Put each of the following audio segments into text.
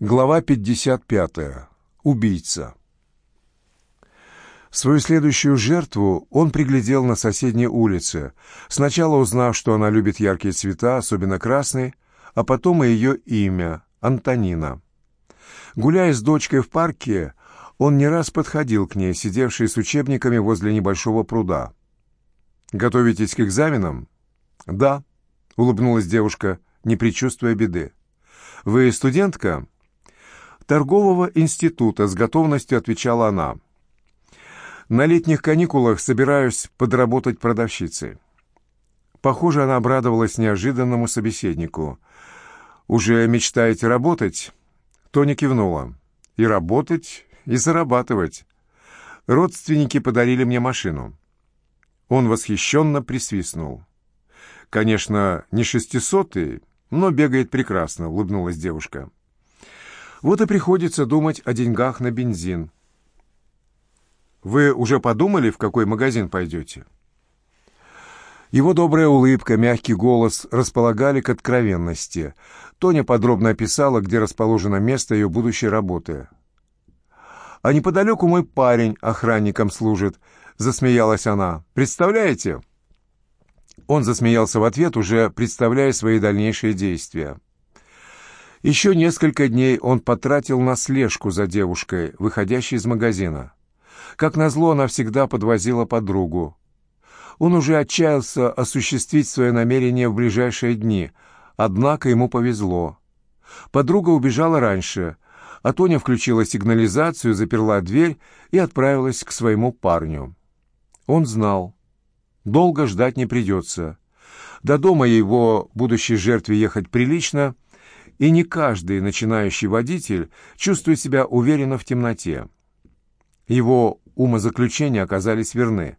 Глава 55. Убийца. Свою следующую жертву он приглядел на соседней улице, сначала узнав, что она любит яркие цвета, особенно красный, а потом и ее имя — Антонина. Гуляя с дочкой в парке, он не раз подходил к ней, сидевшей с учебниками возле небольшого пруда. «Готовитесь к экзаменам?» «Да», — улыбнулась девушка, не предчувствуя беды. «Вы студентка?» «Торгового института», — с готовностью отвечала она. «На летних каникулах собираюсь подработать продавщицей». Похоже, она обрадовалась неожиданному собеседнику. «Уже мечтаете работать?» Тоня кивнула. «И работать, и зарабатывать. Родственники подарили мне машину». Он восхищенно присвистнул. «Конечно, не шестисотый, но бегает прекрасно», — улыбнулась девушка. «Вот и приходится думать о деньгах на бензин». «Вы уже подумали, в какой магазин пойдете?» Его добрая улыбка, мягкий голос располагали к откровенности. Тоня подробно описала, где расположено место ее будущей работы. «А неподалеку мой парень охранником служит», — засмеялась она. «Представляете?» Он засмеялся в ответ, уже представляя свои дальнейшие действия. Еще несколько дней он потратил на слежку за девушкой, выходящей из магазина. Как назло, она всегда подвозила подругу. Он уже отчаялся осуществить свое намерение в ближайшие дни, однако ему повезло. Подруга убежала раньше, а Тоня включила сигнализацию, заперла дверь и отправилась к своему парню. Он знал, Долго ждать не придется. До дома его будущей жертве ехать прилично, и не каждый начинающий водитель чувствует себя уверенно в темноте. Его умозаключения оказались верны.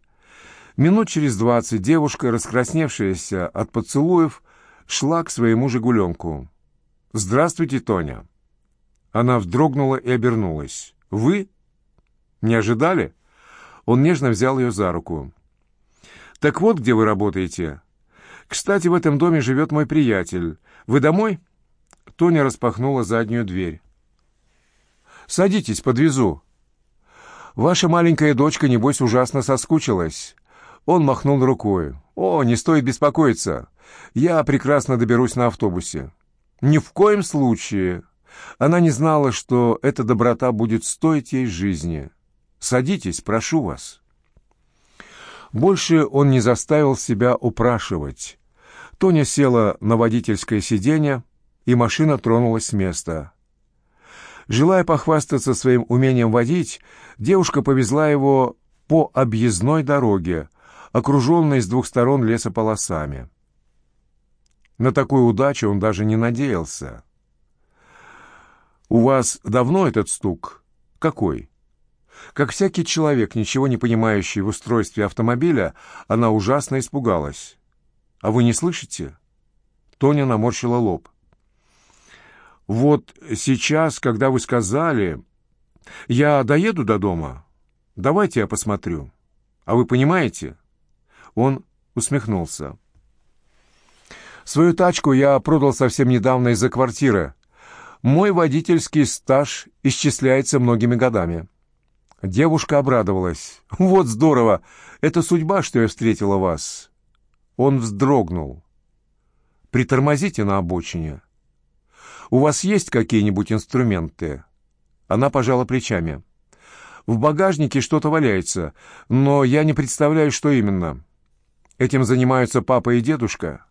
Минут через двадцать девушка, раскрасневшаяся от поцелуев, шла к своему «Жигуленку». «Здравствуйте, Тоня!» Она вздрогнула и обернулась. «Вы? Не ожидали?» Он нежно взял ее за руку. «Так вот, где вы работаете. Кстати, в этом доме живет мой приятель. Вы домой?» Тоня распахнула заднюю дверь. «Садитесь, подвезу». «Ваша маленькая дочка, небось, ужасно соскучилась». Он махнул рукой. «О, не стоит беспокоиться. Я прекрасно доберусь на автобусе». «Ни в коем случае». Она не знала, что эта доброта будет стоить ей жизни. «Садитесь, прошу вас». Больше он не заставил себя упрашивать. Тоня села на водительское сиденье, и машина тронулась с места. Желая похвастаться своим умением водить, девушка повезла его по объездной дороге, окруженной с двух сторон лесополосами. На такую удачу он даже не надеялся. «У вас давно этот стук? Какой?» Как всякий человек, ничего не понимающий в устройстве автомобиля, она ужасно испугалась. «А вы не слышите?» Тоня наморщила лоб. «Вот сейчас, когда вы сказали, я доеду до дома, давайте я посмотрю. А вы понимаете?» Он усмехнулся. «Свою тачку я продал совсем недавно из-за квартиры. Мой водительский стаж исчисляется многими годами». Девушка обрадовалась. «Вот здорово! Это судьба, что я встретила вас!» Он вздрогнул. «Притормозите на обочине. У вас есть какие-нибудь инструменты?» Она пожала плечами. «В багажнике что-то валяется, но я не представляю, что именно. Этим занимаются папа и дедушка.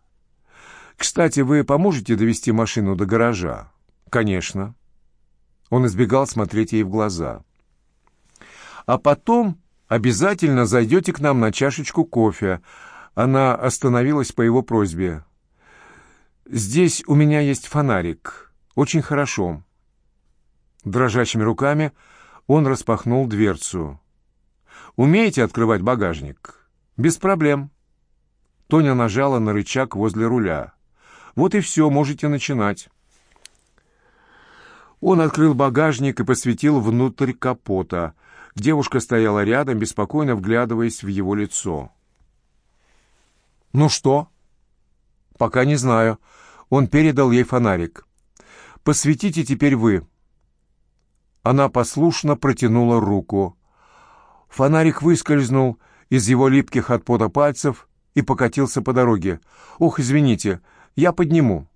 Кстати, вы поможете довести машину до гаража?» «Конечно». Он избегал смотреть ей в глаза. А потом обязательно зайдете к нам на чашечку кофе». Она остановилась по его просьбе. «Здесь у меня есть фонарик. Очень хорошо». Дрожащими руками он распахнул дверцу. «Умеете открывать багажник?» «Без проблем». Тоня нажала на рычаг возле руля. «Вот и все, можете начинать». Он открыл багажник и посветил внутрь капота. Девушка стояла рядом, беспокойно вглядываясь в его лицо. «Ну что?» «Пока не знаю». Он передал ей фонарик. «Посветите теперь вы. Она послушно протянула руку. Фонарик выскользнул из его липких от пота пальцев и покатился по дороге. «Ох, извините, я подниму».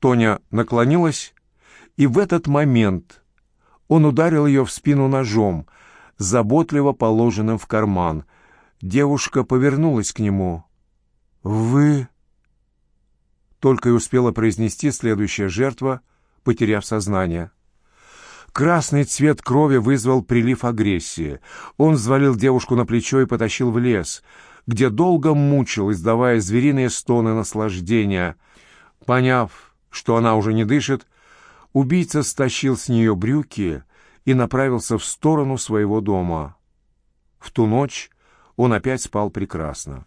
Тоня наклонилась, и в этот момент он ударил ее в спину ножом, заботливо положенным в карман. Девушка повернулась к нему. «Вы...» Только и успела произнести следующая жертва, потеряв сознание. Красный цвет крови вызвал прилив агрессии. Он взвалил девушку на плечо и потащил в лес, где долго мучил, издавая звериные стоны наслаждения. Поняв, что она уже не дышит, убийца стащил с нее брюки и направился в сторону своего дома. В ту ночь он опять спал прекрасно.